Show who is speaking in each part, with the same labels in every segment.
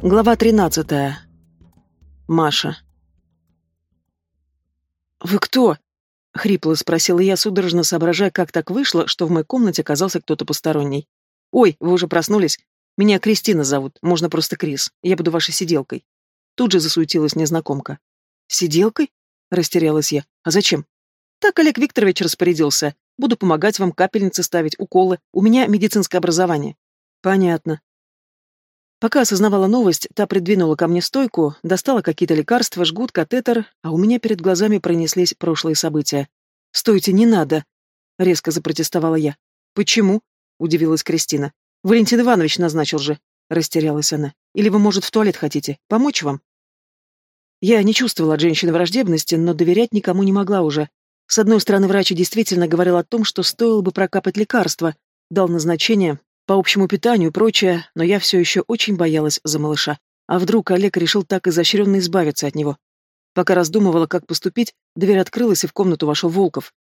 Speaker 1: Глава 13. Маша. «Вы кто?» — хрипло спросила я, судорожно соображая, как так вышло, что в моей комнате оказался кто-то посторонний. «Ой, вы уже проснулись? Меня Кристина зовут, можно просто Крис. Я буду вашей сиделкой». Тут же засуетилась незнакомка. «Сиделкой?» — растерялась я. «А зачем?» «Так Олег Викторович распорядился. Буду помогать вам капельницы ставить, уколы. У меня медицинское образование». «Понятно», Пока осознавала новость, та придвинула ко мне стойку, достала какие-то лекарства, жгут, катетер, а у меня перед глазами пронеслись прошлые события. «Стойте, не надо!» — резко запротестовала я. «Почему?» — удивилась Кристина. «Валентин Иванович назначил же!» — растерялась она. «Или вы, может, в туалет хотите? Помочь вам?» Я не чувствовала от женщины враждебности, но доверять никому не могла уже. С одной стороны, врач действительно говорил о том, что стоило бы прокапать лекарства, дал назначение, по общему питанию и прочее, но я все еще очень боялась за малыша. А вдруг Олег решил так изощренно избавиться от него? Пока раздумывала, как поступить, дверь открылась, и в комнату вошел Волков.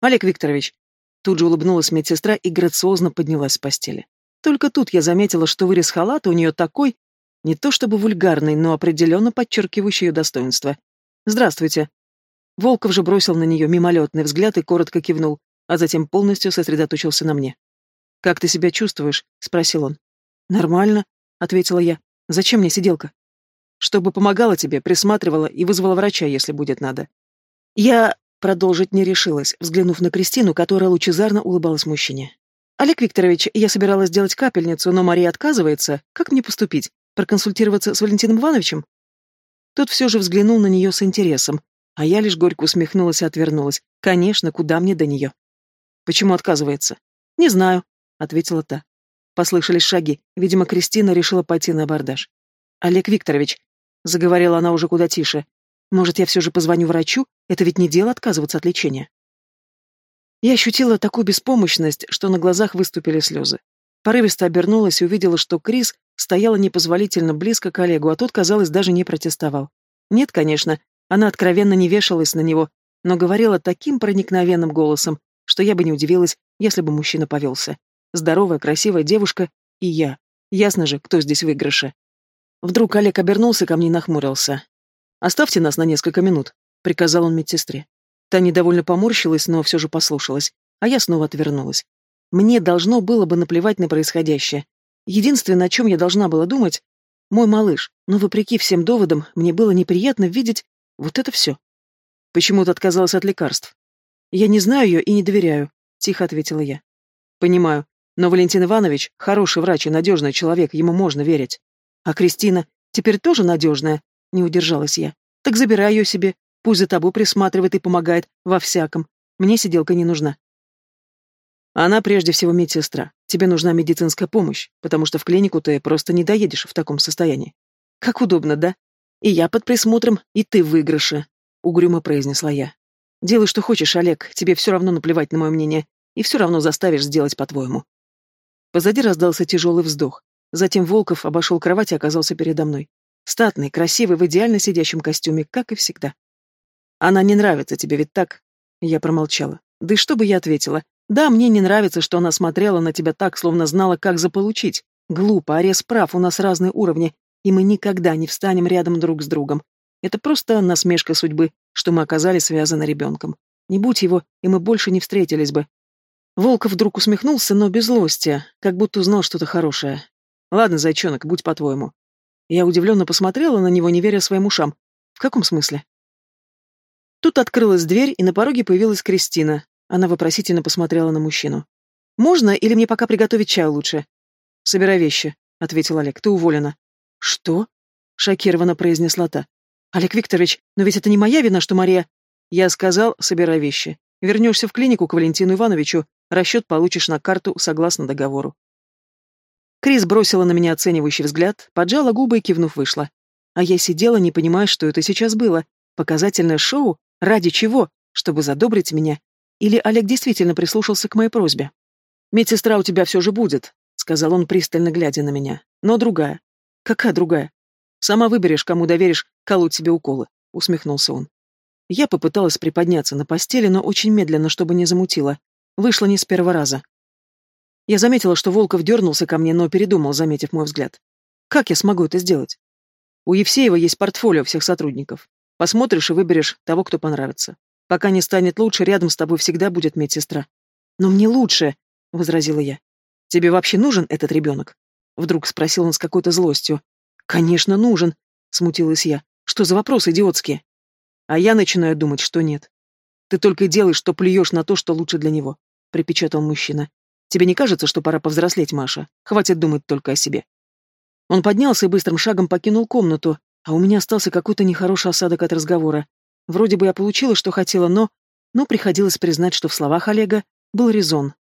Speaker 1: «Олег Викторович!» Тут же улыбнулась медсестра и грациозно поднялась с постели. Только тут я заметила, что вырез халата у нее такой, не то чтобы вульгарный, но определенно подчеркивающий ее достоинство. «Здравствуйте!» Волков же бросил на нее мимолетный взгляд и коротко кивнул, а затем полностью сосредоточился на мне. «Как ты себя чувствуешь?» — спросил он. «Нормально», — ответила я. «Зачем мне сиделка?» «Чтобы помогала тебе, присматривала и вызвала врача, если будет надо». Я продолжить не решилась, взглянув на Кристину, которая лучезарно улыбалась мужчине. «Олег Викторович, я собиралась сделать капельницу, но Мария отказывается. Как мне поступить? Проконсультироваться с Валентином Ивановичем?» Тот все же взглянул на нее с интересом, а я лишь горько усмехнулась и отвернулась. «Конечно, куда мне до нее?» «Почему отказывается?» «Не знаю. — ответила та. Послышались шаги. Видимо, Кристина решила пойти на абордаж. «Олег Викторович», — заговорила она уже куда тише, — «может, я все же позвоню врачу? Это ведь не дело отказываться от лечения». Я ощутила такую беспомощность, что на глазах выступили слезы. Порывисто обернулась и увидела, что Крис стояла непозволительно близко к Олегу, а тот, казалось, даже не протестовал. Нет, конечно, она откровенно не вешалась на него, но говорила таким проникновенным голосом, что я бы не удивилась, если бы мужчина повелся. Здоровая, красивая девушка и я. Ясно же, кто здесь в выигрыше. Вдруг Олег обернулся ко мне и нахмурился. «Оставьте нас на несколько минут», — приказал он медсестре. Та недовольно поморщилась, но все же послушалась, а я снова отвернулась. Мне должно было бы наплевать на происходящее. Единственное, о чем я должна была думать, мой малыш, но вопреки всем доводам, мне было неприятно видеть вот это все. Почему ты отказалась от лекарств? Я не знаю ее и не доверяю, тихо ответила я. Понимаю, но Валентин Иванович — хороший врач и надежный человек, ему можно верить. А Кристина теперь тоже надежная, не удержалась я. Так забирай ее себе, пусть за тобой присматривает и помогает во всяком. Мне сиделка не нужна. Она прежде всего медсестра. Тебе нужна медицинская помощь, потому что в клинику ты просто не доедешь в таком состоянии. Как удобно, да? И я под присмотром, и ты в выигрыше, — угрюмо произнесла я. Делай, что хочешь, Олег, тебе все равно наплевать на мое мнение, и все равно заставишь сделать по-твоему. Позади раздался тяжелый вздох. Затем Волков обошел кровать и оказался передо мной. Статный, красивый, в идеально сидящем костюме, как и всегда. «Она не нравится тебе, ведь так?» Я промолчала. Да и что бы я ответила? Да, мне не нравится, что она смотрела на тебя так, словно знала, как заполучить. Глупо, Арес прав, у нас разные уровни, и мы никогда не встанем рядом друг с другом. Это просто насмешка судьбы, что мы оказались связаны ребенком. Не будь его, и мы больше не встретились бы. Волков вдруг усмехнулся, но без злости, как будто узнал что-то хорошее. «Ладно, зайчонок, будь по-твоему». Я удивленно посмотрела на него, не веря своим ушам. «В каком смысле?» Тут открылась дверь, и на пороге появилась Кристина. Она вопросительно посмотрела на мужчину. «Можно или мне пока приготовить чай лучше?» «Собирай вещи», — ответил Олег. «Ты уволена». «Что?» — шокированно произнесла та. «Олег Викторович, но ведь это не моя вина, что Мария...» «Я сказал, собирай вещи. Вернешься в клинику к Валентину Ивановичу, Расчет получишь на карту согласно договору. Крис бросила на меня оценивающий взгляд, поджала губы и кивнув вышла. А я сидела, не понимая, что это сейчас было. Показательное шоу? Ради чего? Чтобы задобрить меня? Или Олег действительно прислушался к моей просьбе? «Медсестра у тебя все же будет», — сказал он, пристально глядя на меня. «Но другая». «Какая другая?» «Сама выберешь, кому доверишь колоть себе уколы», — усмехнулся он. Я попыталась приподняться на постели, но очень медленно, чтобы не замутило. Вышло не с первого раза. Я заметила, что Волков дернулся ко мне, но передумал, заметив мой взгляд. Как я смогу это сделать? У Евсеева есть портфолио всех сотрудников. Посмотришь и выберешь того, кто понравится. Пока не станет лучше, рядом с тобой всегда будет медсестра. Но мне лучше, — возразила я. Тебе вообще нужен этот ребенок? Вдруг спросил он с какой-то злостью. Конечно, нужен, — смутилась я. Что за вопросы идиотские? А я начинаю думать, что нет. Ты только делаешь, что плюешь на то, что лучше для него, — припечатал мужчина. Тебе не кажется, что пора повзрослеть, Маша? Хватит думать только о себе. Он поднялся и быстрым шагом покинул комнату, а у меня остался какой-то нехороший осадок от разговора. Вроде бы я получила, что хотела, но... Но приходилось признать, что в словах Олега был резон.